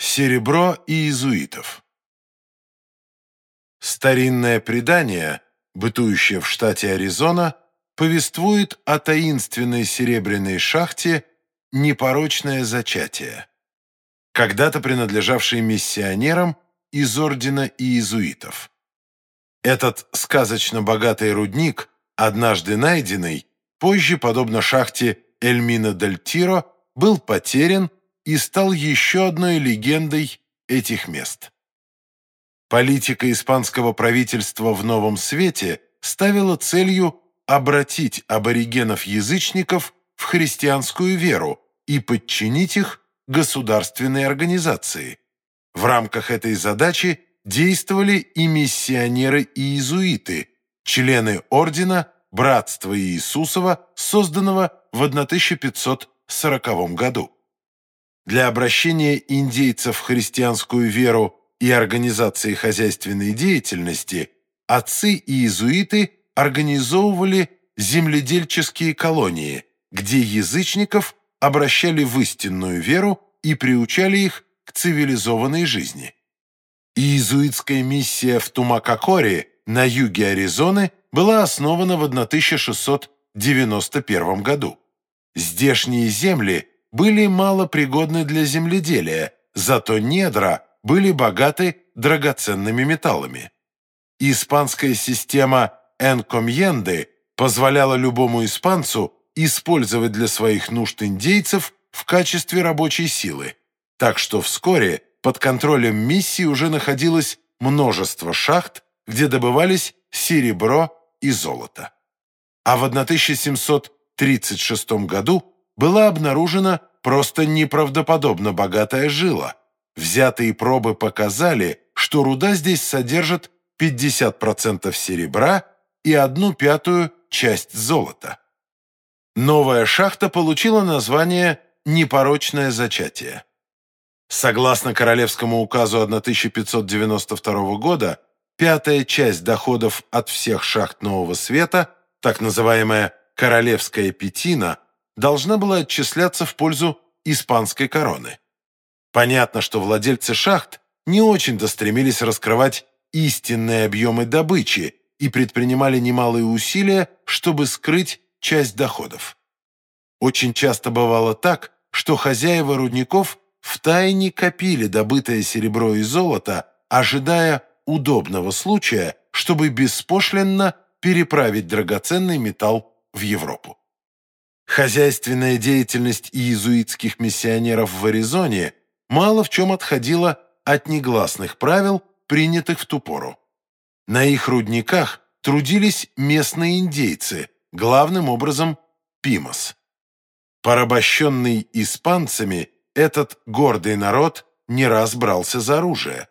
Серебро иезуитов Старинное предание, бытующее в штате Аризона, повествует о таинственной серебряной шахте «Непорочное зачатие», когда-то принадлежавшей миссионерам из ордена иезуитов. Этот сказочно богатый рудник, однажды найденный, позже, подобно шахте Эльмина дель Тиро, был потерян и стал еще одной легендой этих мест. Политика испанского правительства в новом свете ставила целью обратить аборигенов-язычников в христианскую веру и подчинить их государственной организации. В рамках этой задачи действовали и миссионеры и иезуиты, члены ордена Братства Иисусова, созданного в 1540 году. Для обращения индейцев в христианскую веру и организации хозяйственной деятельности отцы и иезуиты организовывали земледельческие колонии, где язычников обращали в истинную веру и приучали их к цивилизованной жизни. Иезуитская миссия в Тумакакоре на юге Аризоны была основана в 1691 году. Здешние земли были малопригодны для земледелия, зато недра были богаты драгоценными металлами. Испанская система «энкомьенды» позволяла любому испанцу использовать для своих нужд индейцев в качестве рабочей силы, так что вскоре под контролем миссии уже находилось множество шахт, где добывались серебро и золото. А в 1736 году была обнаружена просто неправдоподобно богатая жила. Взятые пробы показали, что руда здесь содержит 50% серебра и одну пятую часть золота. Новая шахта получила название «Непорочное зачатие». Согласно Королевскому указу 1592 года, пятая часть доходов от всех шахт Нового Света, так называемая «Королевская пятина», должна была отчисляться в пользу испанской короны. Понятно, что владельцы шахт не очень-то стремились раскрывать истинные объемы добычи и предпринимали немалые усилия, чтобы скрыть часть доходов. Очень часто бывало так, что хозяева рудников втайне копили добытое серебро и золото, ожидая удобного случая, чтобы беспошлинно переправить драгоценный металл в Европу. Хозяйственная деятельность иезуитских миссионеров в Аризоне мало в чем отходила от негласных правил, принятых в ту пору. На их рудниках трудились местные индейцы, главным образом Пимос. Порабощенный испанцами, этот гордый народ не раз брался за оружие.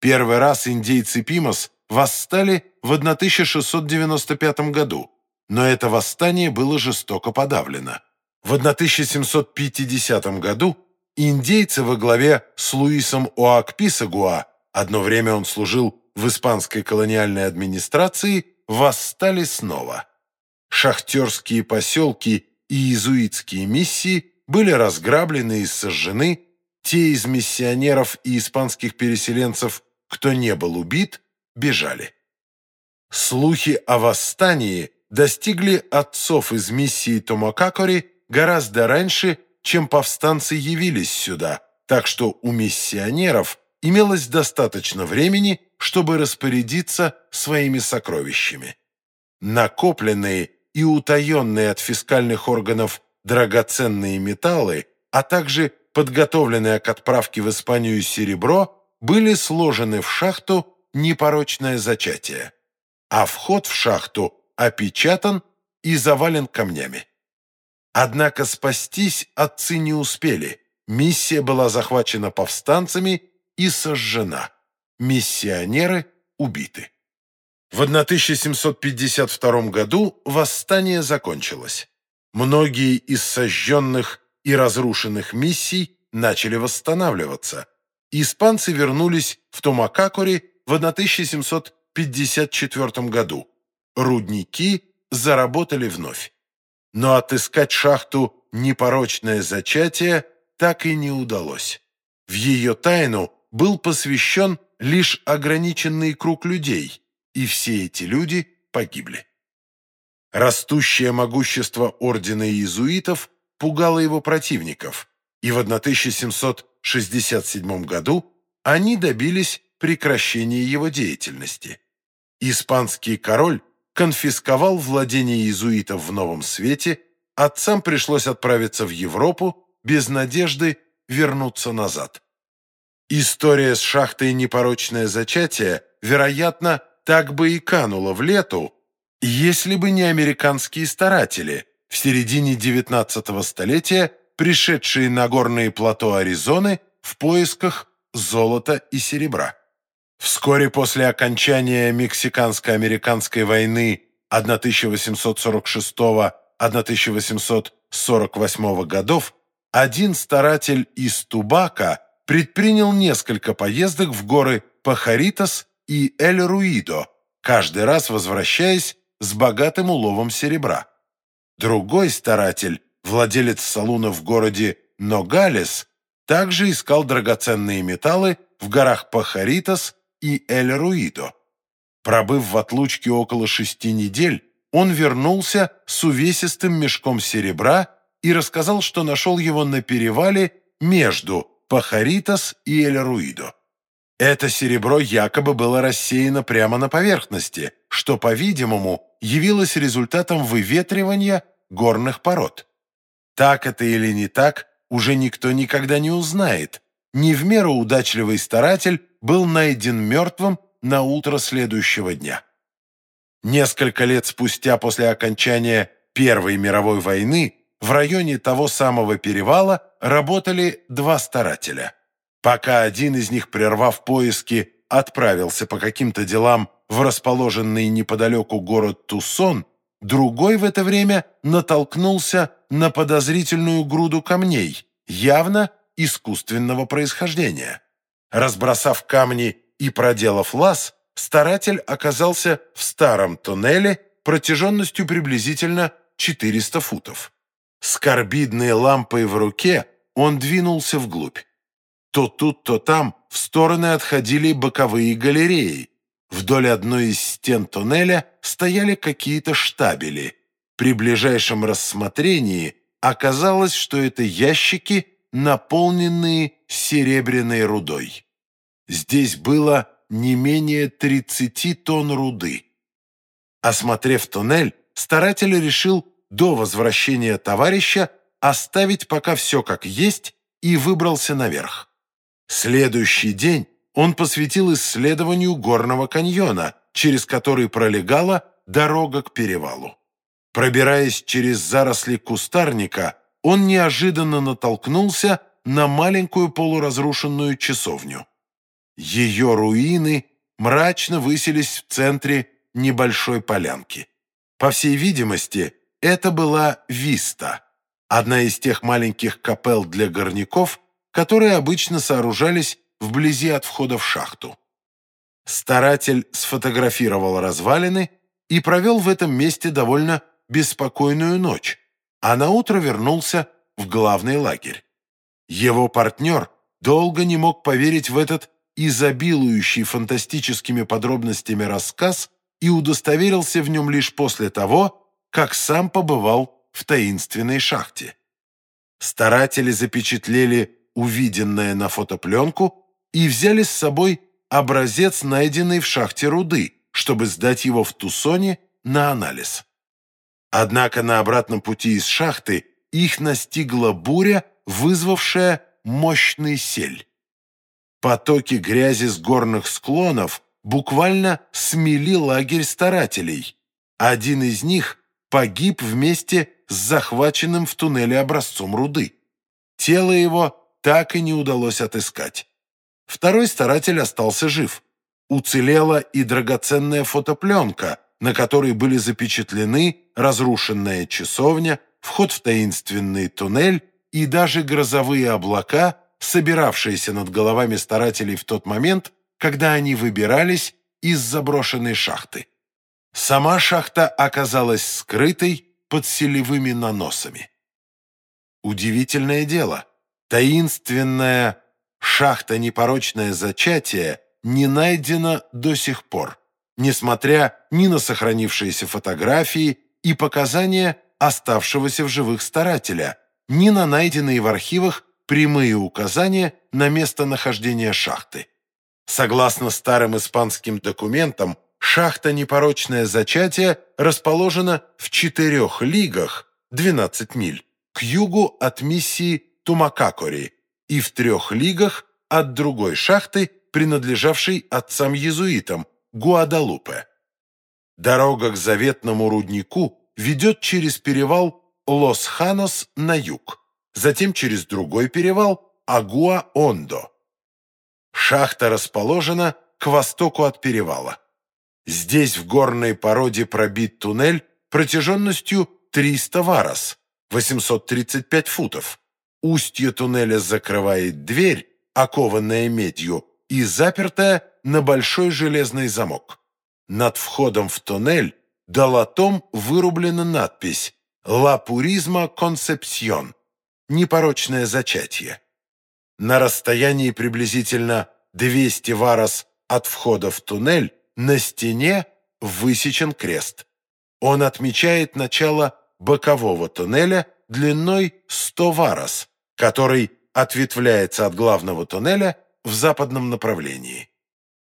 Первый раз индейцы Пимос восстали в 1695 году, но это восстание было жестоко подавлено. В 1750 году индейцы во главе с Луисом Оакписагуа, одно время он служил в испанской колониальной администрации, восстали снова. Шахтерские поселки и иезуитские миссии были разграблены и сожжены, те из миссионеров и испанских переселенцев, кто не был убит, бежали. Слухи о восстании – достигли отцов из миссии Томакакори гораздо раньше, чем повстанцы явились сюда, так что у миссионеров имелось достаточно времени, чтобы распорядиться своими сокровищами. Накопленные и утаенные от фискальных органов драгоценные металлы, а также подготовленное к отправке в Испанию серебро, были сложены в шахту «Непорочное зачатие», а вход в шахту опечатан и завален камнями. Однако спастись отцы не успели. Миссия была захвачена повстанцами и сожжена. Миссионеры убиты. В 1752 году восстание закончилось. Многие из сожженных и разрушенных миссий начали восстанавливаться. Испанцы вернулись в Томакакоре в 1754 году, рудники заработали вновь. Но отыскать шахту «Непорочное зачатие» так и не удалось. В ее тайну был посвящен лишь ограниченный круг людей, и все эти люди погибли. Растущее могущество ордена иезуитов пугало его противников, и в 1767 году они добились прекращения его деятельности. Испанский король конфисковал владения иезуитов в Новом Свете, отцам пришлось отправиться в Европу без надежды вернуться назад. История с шахтой «Непорочное зачатие», вероятно, так бы и канула в лету, если бы не американские старатели, в середине XIX столетия пришедшие на горные плато Аризоны в поисках золота и серебра. Вскоре после окончания Мексиканско-американской войны 1846-1848 годов один старатель из Тубака предпринял несколько поездок в горы Пахаритас и Эль-Руидо, каждый раз возвращаясь с богатым уловом серебра. Другой старатель, владелец салуна в городе Ногалес, также искал драгоценные металлы в горах Пахаритас и Эль-Руидо. Пробыв в отлучке около шести недель, он вернулся с увесистым мешком серебра и рассказал, что нашел его на перевале между Пахаритас и Эль-Руидо. Это серебро якобы было рассеяно прямо на поверхности, что, по-видимому, явилось результатом выветривания горных пород. Так это или не так, уже никто никогда не узнает. Не в меру удачливый старатель был найден мертвым на утро следующего дня. Несколько лет спустя после окончания Первой мировой войны в районе того самого перевала работали два старателя. Пока один из них, прервав поиски, отправился по каким-то делам в расположенный неподалеку город Тусон, другой в это время натолкнулся на подозрительную груду камней, явно искусственного происхождения. Разбросав камни и проделав лаз, старатель оказался в старом туннеле протяженностью приблизительно 400 футов. С карбидной лампой в руке он двинулся вглубь. То тут, то там в стороны отходили боковые галереи. Вдоль одной из стен туннеля стояли какие-то штабели. При ближайшем рассмотрении оказалось, что это ящики, наполненные серебряной рудой. Здесь было не менее 30 тонн руды. Осмотрев туннель, старатель решил до возвращения товарища оставить пока все как есть и выбрался наверх. Следующий день он посвятил исследованию горного каньона, через который пролегала дорога к перевалу. Пробираясь через заросли кустарника, он неожиданно натолкнулся на маленькую полуразрушенную часовню. Ее руины мрачно высились в центре небольшой полянки. По всей видимости, это была Виста, одна из тех маленьких капел для горняков, которые обычно сооружались вблизи от входа в шахту. Старатель сфотографировал развалины и провел в этом месте довольно беспокойную ночь, а на утро вернулся в главный лагерь. Его партнер долго не мог поверить в этот изобилующий фантастическими подробностями рассказ и удостоверился в нем лишь после того, как сам побывал в таинственной шахте. Старатели запечатлели увиденное на фотопленку и взяли с собой образец, найденный в шахте руды, чтобы сдать его в Тусоне на анализ. Однако на обратном пути из шахты их настигла буря, вызвавшая мощный сель. Потоки грязи с горных склонов буквально смели лагерь старателей. Один из них погиб вместе с захваченным в туннеле образцом руды. Тело его так и не удалось отыскать. Второй старатель остался жив. Уцелела и драгоценная фотопленка, на которой были запечатлены разрушенная часовня, вход в таинственный туннель и даже грозовые облака, собиравшиеся над головами старателей в тот момент, когда они выбирались из заброшенной шахты. Сама шахта оказалась скрытой под селевыми наносами. Удивительное дело, таинственная шахта «Непорочное зачатие» не найдена до сих пор, несмотря ни на сохранившиеся фотографии и показания оставшегося в живых старателя, ни на найденные в архивах прямые указания на местонахождение шахты. Согласно старым испанским документам, шахта «Непорочное зачатие» расположена в четырех лигах, 12 миль, к югу от миссии Тумакакори и в трех лигах от другой шахты, принадлежавшей отцам-езуитам, Гуадалупе. Дорога к заветному руднику ведет через перевал Лос-Ханос на юг, затем через другой перевал Агуа-Ондо. Шахта расположена к востоку от перевала. Здесь в горной породе пробит туннель протяженностью 300 варос, 835 футов. Устье туннеля закрывает дверь, окованная медью, и запертая на большой железный замок. Над входом в туннель долотом вырублена надпись «Ла Пуризма Концепсьон» – «Непорочное зачатие». На расстоянии приблизительно 200 варос от входа в туннель на стене высечен крест. Он отмечает начало бокового туннеля длиной 100 варос, который ответвляется от главного туннеля в западном направлении.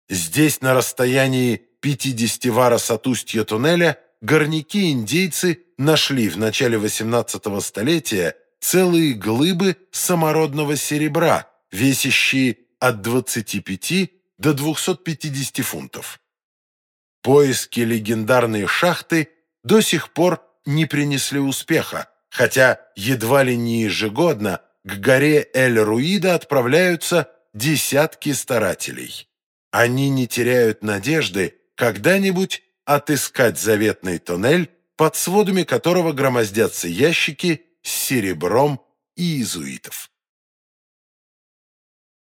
Здесь на расстоянии 50 варос от устья туннеля горняки-индейцы нашли в начале 18 столетия целые глыбы самородного серебра, весящие от 25 до 250 фунтов. Поиски легендарной шахты до сих пор не принесли успеха, хотя едва ли не ежегодно к горе Эль-Руида отправляются десятки старателей. Они не теряют надежды когда-нибудь отыскать заветный туннель, под сводами которого громоздятся ящики с серебром и иезуитов.